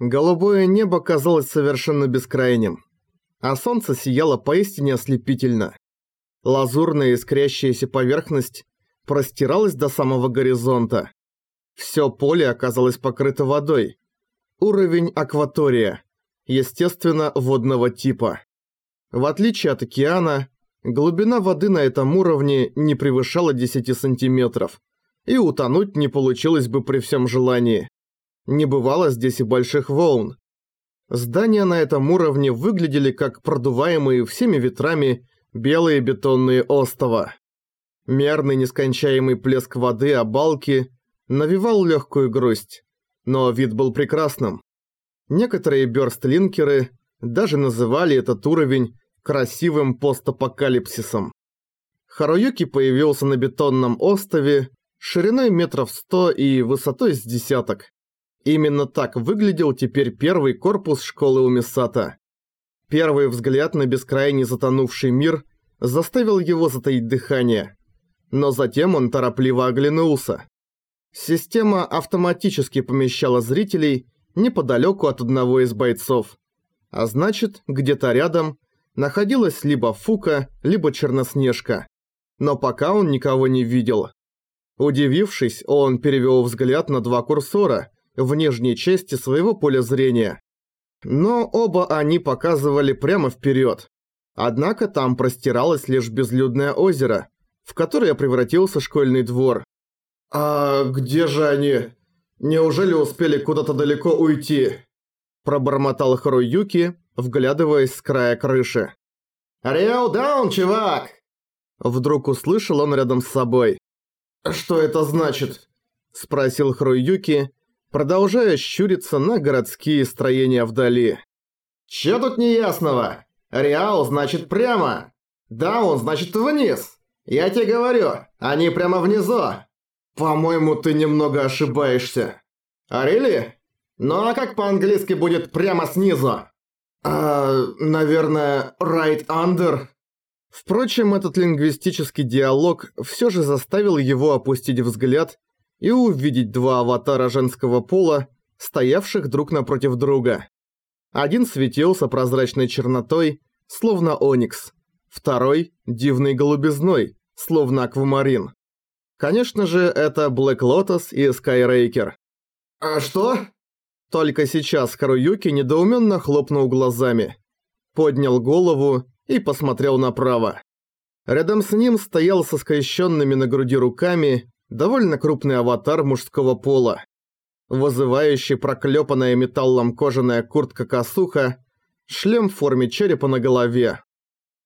Голубое небо казалось совершенно бескрайним, а солнце сияло поистине ослепительно. Лазурная искрящаяся поверхность простиралась до самого горизонта. Всё поле оказалось покрыто водой. Уровень акватория, естественно, водного типа. В отличие от океана, глубина воды на этом уровне не превышала 10 сантиметров, и утонуть не получилось бы при всем желании. Не бывало здесь и больших волн. Здания на этом уровне выглядели как продуваемые всеми ветрами белые бетонные остова. Мерный нескончаемый плеск воды о балки навевал легкую грусть, но вид был прекрасным. Некоторые бёрстлинкеры даже называли этот уровень красивым постапокалипсисом. Харуюки появился на бетонном острове шириной метров сто и высотой с десяток. Именно так выглядел теперь первый корпус школы Умисата. Первый взгляд на бескрайний затонувший мир заставил его затаить дыхание. Но затем он торопливо оглянулся. Система автоматически помещала зрителей неподалеку от одного из бойцов. А значит, где-то рядом находилась либо Фука, либо Черноснежка. Но пока он никого не видел. Удивившись, он перевел взгляд на два курсора, в нижней части своего поля зрения. Но оба они показывали прямо вперед. Однако там простиралось лишь безлюдное озеро, в которое превратился школьный двор. «А где же они? Неужели успели куда-то далеко уйти?» Пробормотал Харуюки, вглядываясь с края крыши. «Риэл даун, чувак!» Вдруг услышал он рядом с собой. «Что это значит?» Спросил Харуюки, продолжая щуриться на городские строения вдали. «Чё тут неясного? Реал значит прямо. Даун значит вниз. Я тебе говорю, они прямо внизу. По-моему, ты немного ошибаешься. А рели? Ну а как по-английски будет прямо снизу? А, наверное, right under?» Впрочем, этот лингвистический диалог все же заставил его опустить взгляд и увидеть два аватара женского пола, стоявших друг напротив друга. Один светился прозрачной чернотой, словно оникс, второй – дивной голубизной, словно аквамарин. Конечно же, это Блэк Лотос и Скайрейкер. «А что?» Только сейчас Харуюки недоуменно хлопнул глазами, поднял голову и посмотрел направо. Рядом с ним стоял со скрещенными на груди руками довольно крупный аватар мужского пола. Вызывающий проклепанная металлом кожаная куртка-косуха, шлем в форме черепа на голове.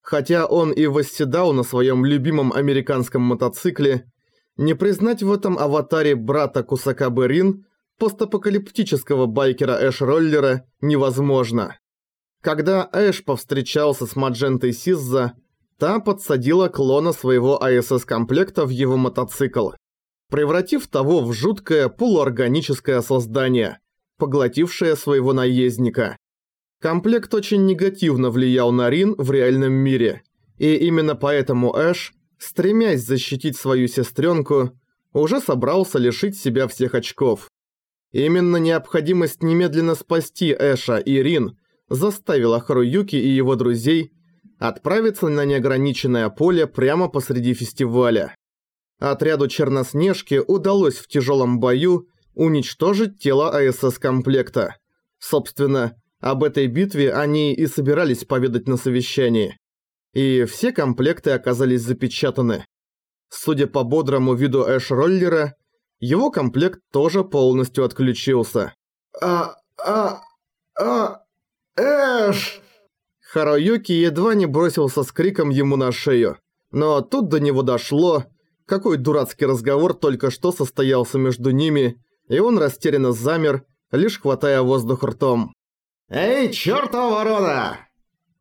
Хотя он и восседал на своем любимом американском мотоцикле, не признать в этом аватаре брата Кусакабы Рин, постапокалиптического байкера Эш-роллера, невозможно. Когда Эш повстречался с Маджентой Сизза, та подсадила клона своего АСС-комплекта в его мотоцикл превратив того в жуткое полуорганическое создание, поглотившее своего наездника. Комплект очень негативно влиял на Рин в реальном мире, и именно поэтому Эш, стремясь защитить свою сестренку, уже собрался лишить себя всех очков. Именно необходимость немедленно спасти Эша и Рин заставила Харуюки и его друзей отправиться на неограниченное поле прямо посреди фестиваля. Отряду Черноснежки удалось в тяжелом бою уничтожить тело АСС-комплекта. Собственно, об этой битве они и собирались поведать на совещании. И все комплекты оказались запечатаны. Судя по бодрому виду Эш-роллера, его комплект тоже полностью отключился. «А... а... а... Эш!» Харуюки едва не бросился с криком ему на шею. Но тут до него дошло, какой дурацкий разговор только что состоялся между ними, и он растерянно замер, лишь хватая воздух ртом. «Эй, чёртова ворона!»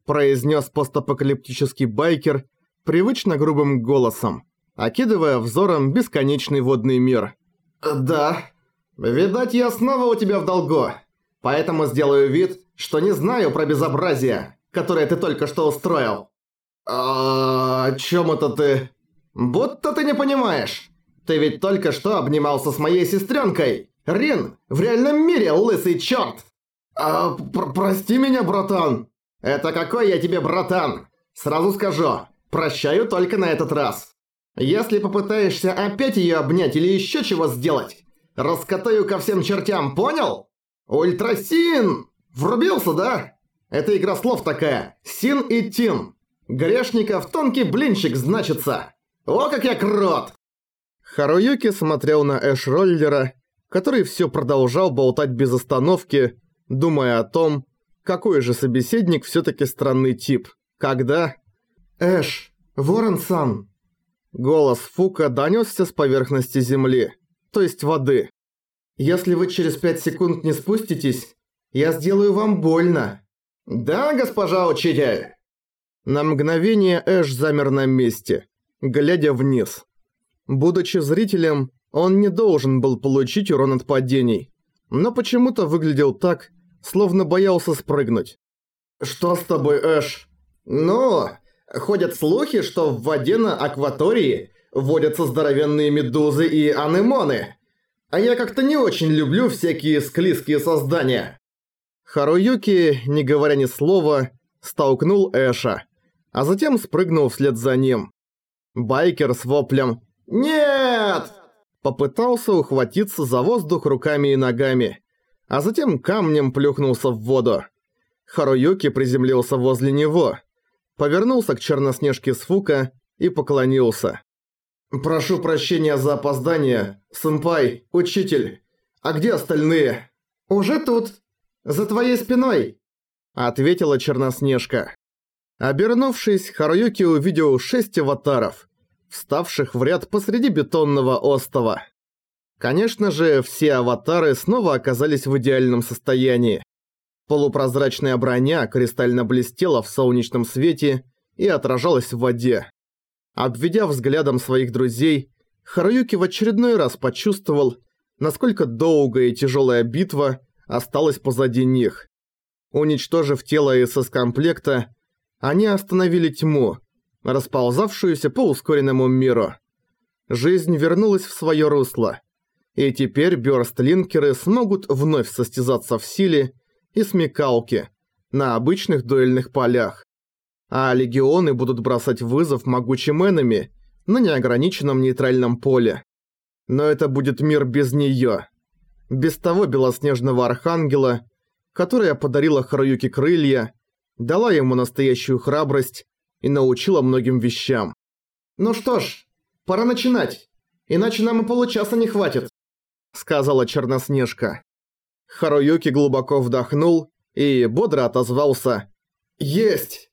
произнес постапокалиптический байкер привычно грубым голосом, окидывая взором бесконечный водный мир. «Да. Видать, я снова у тебя в долгу. Поэтому сделаю вид, что не знаю про безобразие, которое ты только что устроил». «А о чём это ты?» «Будто ты не понимаешь. Ты ведь только что обнимался с моей сестренкой. Рин, в реальном мире, лысый чёрт!» А, пр прости меня, братан. Это какой я тебе братан? Сразу скажу, прощаю только на этот раз. Если попытаешься опять её обнять или ещё чего сделать, раскатаю ко всем чертям, понял? Ультрасин! Врубился, да? Это игра слов такая. Син и Тин. Грешников тонкий блинчик значится. О, как я крот! Харуюки смотрел на Эш-роллера, который всё продолжал болтать без остановки, думая о том, какой же собеседник всё-таки странный тип. Когда... Эш, Ворон-сан. Голос Фука донёсся с поверхности земли, то есть воды. Если вы через пять секунд не спуститесь, я сделаю вам больно. Да, госпожа учитель? На мгновение Эш замер на месте, глядя вниз. Будучи зрителем, он не должен был получить урон от падений, но почему-то выглядел так, словно боялся спрыгнуть. «Что с тобой, Эш?» «Ну, ходят слухи, что в воде на акватории водятся здоровенные медузы и анемоны. А я как-то не очень люблю всякие склизкие создания». Харуюки, не говоря ни слова, столкнул Эша, а затем спрыгнул вслед за ним. Байкер с воплем «Нет!» попытался ухватиться за воздух руками и ногами, а затем камнем плюхнулся в воду. Харуюки приземлился возле него, повернулся к Черноснежке с Фука и поклонился. «Прошу прощения за опоздание, сэмпай, учитель. А где остальные?» «Уже тут. За твоей спиной», — ответила Черноснежка. Обернувшись, Харуюки увидел шесть аватаров, вставших в ряд посреди бетонного остова. Конечно же, все аватары снова оказались в идеальном состоянии. Полупрозрачная броня кристально блестела в солнечном свете и отражалась в воде. Обведя взглядом своих друзей, Харуюки в очередной раз почувствовал, насколько долгая и тяжелая битва осталась позади них. Уничтожив тело СС-комплекта, они остановили тьму, расползавшуюся по ускоренному миру. Жизнь вернулась в свое русло. И теперь бёрстлинкеры смогут вновь состязаться в силе и смекалке на обычных дуэльных полях. А легионы будут бросать вызов могучим энами на неограниченном нейтральном поле. Но это будет мир без неё. Без того белоснежного архангела, которая подарила Харуюке крылья, дала ему настоящую храбрость и научила многим вещам. «Ну что ж, пора начинать, иначе нам и получаса не хватит», сказала Черноснежка. Харуюки глубоко вдохнул и бодро отозвался «Есть!».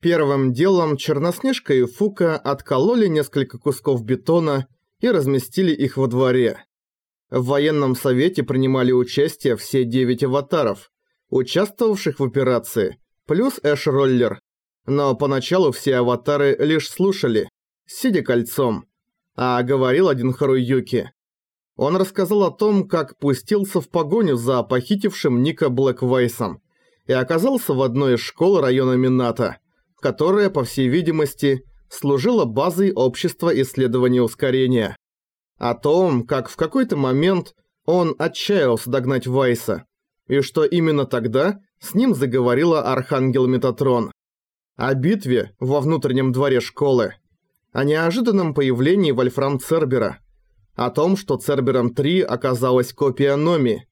Первым делом Черноснежка и Фука откололи несколько кусков бетона и разместили их во дворе. В военном совете принимали участие все девять аватаров, участвовавших в операции, плюс Эш-роллер. Но поначалу все аватары лишь слушали, сидя кольцом. А говорил один Харуюки. Он рассказал о том, как пустился в погоню за похитившим Ника Блэквейсом и оказался в одной из школ района Мината, которая, по всей видимости, служила базой общества исследования ускорения. О том, как в какой-то момент он отчаялся догнать Вайса, и что именно тогда с ним заговорила Архангел Метатрон. О битве во внутреннем дворе школы. О неожиданном появлении Вольфрам Цербера – о том, что Цербером-3 оказалась копия Номи,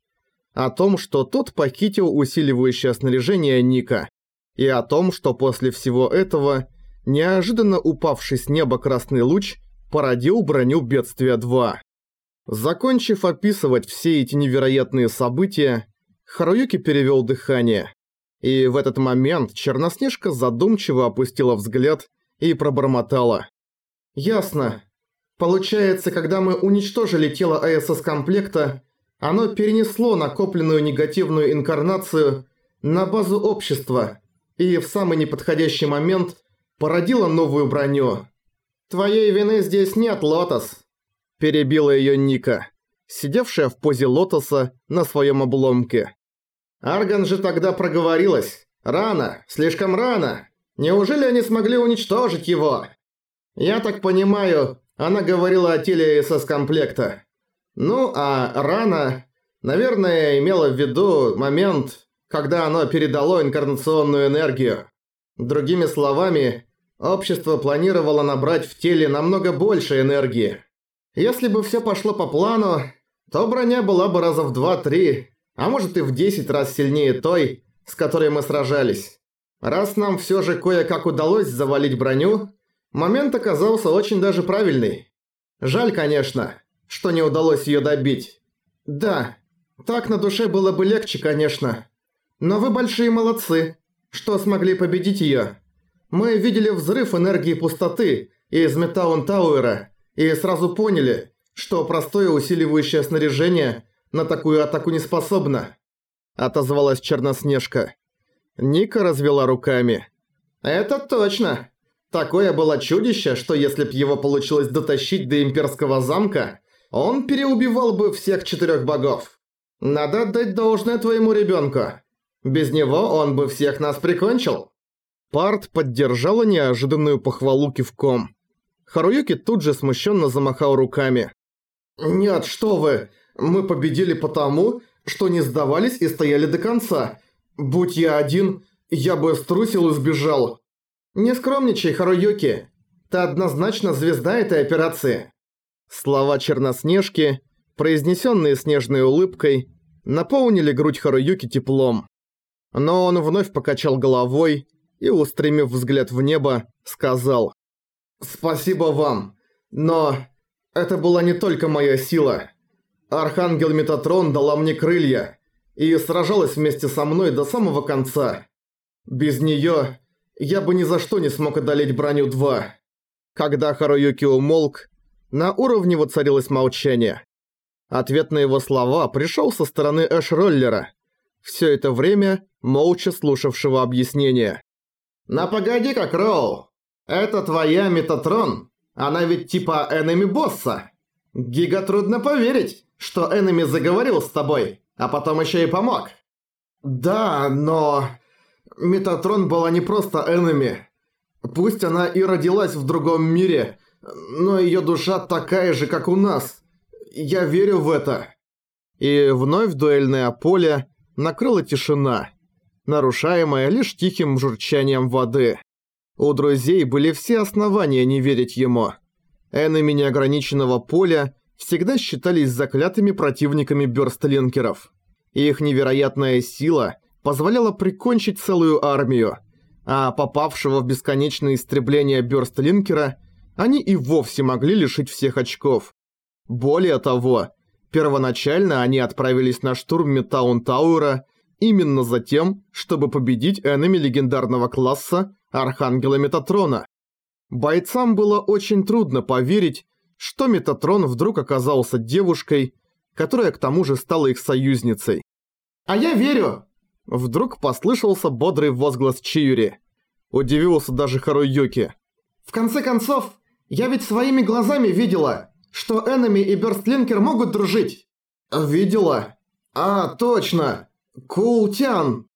о том, что тот похитил усиливающее снаряжение Ника, и о том, что после всего этого неожиданно упавший с неба красный луч породил броню Бедствия 2. Закончив описывать все эти невероятные события, Харуюки перевел дыхание. И в этот момент Черноснежка задумчиво опустила взгляд и пробормотала. «Ясно. Получается, когда мы уничтожили тело АСС-комплекта, оно перенесло накопленную негативную инкарнацию на базу общества и в самый неподходящий момент породило новую броню. «Твоей вины здесь нет, Лотос», – перебила её Ника, сидевшая в позе Лотоса на своём обломке. «Арган же тогда проговорилась. Рано, слишком рано. Неужели они смогли уничтожить его? Я так понимаю, она говорила о теле СС-комплекта. Ну, а рана, наверное, имела в виду момент, когда оно передало инкарнационную энергию. Другими словами, общество планировало набрать в теле намного больше энергии. Если бы все пошло по плану, то броня была бы раза в 2-3, а может и в 10 раз сильнее той, с которой мы сражались. Раз нам все же кое-как удалось завалить броню, момент оказался очень даже правильный. Жаль, конечно, что не удалось ее добить. Да, так на душе было бы легче, конечно. Но вы большие молодцы, что смогли победить ее. Мы видели взрыв энергии пустоты из Метаун Тауэра и сразу поняли, что простое усиливающее снаряжение на такую атаку не способно. Отозвалась Черноснежка. Ника развела руками. «Это точно. Такое было чудище, что если б его получилось дотащить до имперского замка, он переубивал бы всех четырех богов. Надо отдать должное твоему ребенку. Без него он бы всех нас прикончил». Парт поддержала неожиданную похвалу кивком. Харуюки тут же смущенно замахал руками. «Нет, что вы! Мы победили потому, что не сдавались и стояли до конца. Будь я один, я бы струсил и сбежал. Не скромничай, Харуюки. Ты однозначно звезда этой операции». Слова Черноснежки, произнесенные снежной улыбкой, наполнили грудь Харуюки теплом. Но он вновь покачал головой и, устремив взгляд в небо, сказал «Спасибо вам, но это была не только моя сила. Архангел Метатрон дала мне крылья и сражалась вместе со мной до самого конца. Без неё я бы ни за что не смог одолеть броню 2. Когда Харуюки умолк, на уровне воцарилось молчание. Ответ на его слова пришёл со стороны Эш-роллера, всё это время молча слушавшего объяснения. «На погоди-ка, Кроу! Это твоя Метатрон? Она ведь типа энеми-босса? Гига трудно поверить, что Эннами заговорил с тобой, а потом еще и помог. Да, но... Метатрон была не просто Эннами. Пусть она и родилась в другом мире, но ее душа такая же, как у нас. Я верю в это. И вновь дуэльное поле накрыла тишина, нарушаемая лишь тихим журчанием воды. У друзей были все основания не верить ему. Эннами неограниченного поля всегда считались заклятыми противниками бёрстлинкеров. Их невероятная сила позволяла прикончить целую армию, а попавшего в бесконечное истребление бёрстлинкера они и вовсе могли лишить всех очков. Более того, первоначально они отправились на штурм Метаун Тауэра именно за тем, чтобы победить энеми легендарного класса Архангела Метатрона. Бойцам было очень трудно поверить, что Метатрон вдруг оказался девушкой, которая к тому же стала их союзницей. «А я верю!» Вдруг послышался бодрый возглас Чиюри. Удивился даже Харуюки. «В конце концов, я ведь своими глазами видела, что Эннами и Бёрстлинкер могут дружить!» «Видела? А, точно! Култян!»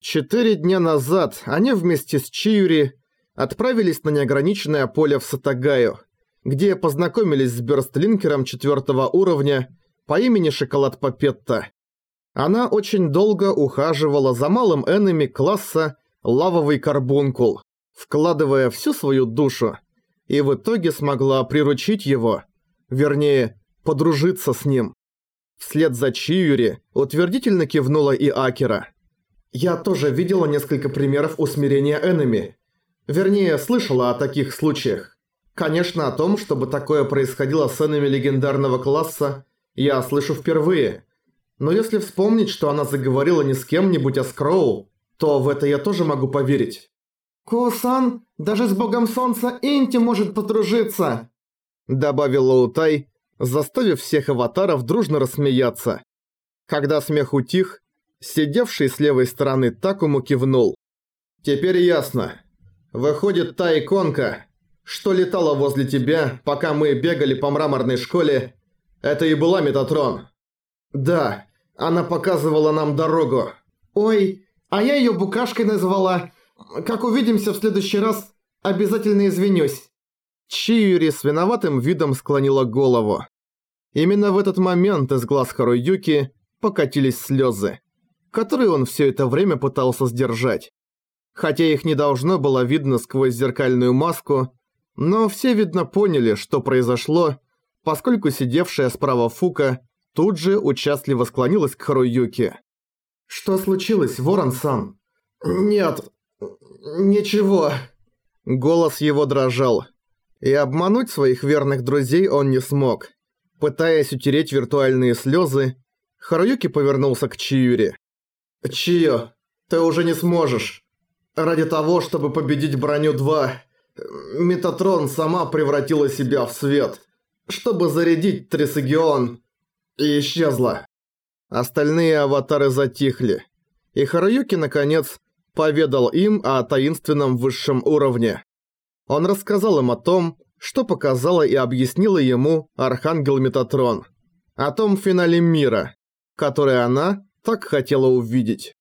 Четыре дня назад они вместе с Чиюри отправились на неограниченное поле в Сатагаю – где познакомились с Бёрстлинкером четвертого уровня по имени Шоколад Папетта. Она очень долго ухаживала за малым энеми класса Лавовый Карбункул, вкладывая всю свою душу, и в итоге смогла приручить его, вернее, подружиться с ним. Вслед за Чиюри утвердительно кивнула и Акера. «Я тоже видела несколько примеров усмирения энеми. Вернее, слышала о таких случаях. Конечно, о том, чтобы такое происходило с сценами легендарного класса, я слышу впервые. Но если вспомнить, что она заговорила не с кем-нибудь, а с Кроу, то в это я тоже могу поверить. «Коусан даже с богом солнца Инти может подружиться!» Добавил Лоутай, заставив всех аватаров дружно рассмеяться. Когда смех утих, сидевший с левой стороны Такому кивнул. «Теперь ясно. Выходит, та иконка, что летала возле тебя, пока мы бегали по мраморной школе, это и была Метатрон. Да, она показывала нам дорогу. Ой, а я её букашкой назвала. Как увидимся в следующий раз, обязательно извинюсь. Чиюри с виноватым видом склонила голову. Именно в этот момент из глаз Харуюки покатились слёзы. которые он все это время пытался сдержать. Хотя их не должно было видно сквозь зеркальную маску, но все, видно, поняли, что произошло, поскольку сидевшая справа Фука тут же участливо склонилась к Харуюке. «Что случилось, Ворон-сан?» «Нет, ничего». Голос его дрожал. И обмануть своих верных друзей он не смог. Пытаясь утереть виртуальные слезы, Харуюки повернулся к Чиюри. «Чио, ты уже не сможешь. Ради того, чтобы победить броню 2, Метатрон сама превратила себя в свет, чтобы зарядить Трисегион, и исчезла». Остальные аватары затихли, и Харуюки, наконец, поведал им о таинственном высшем уровне. Он рассказал им о том, что показала и объяснила ему Архангел Метатрон. О том финале мира, который она так хотела увидеть.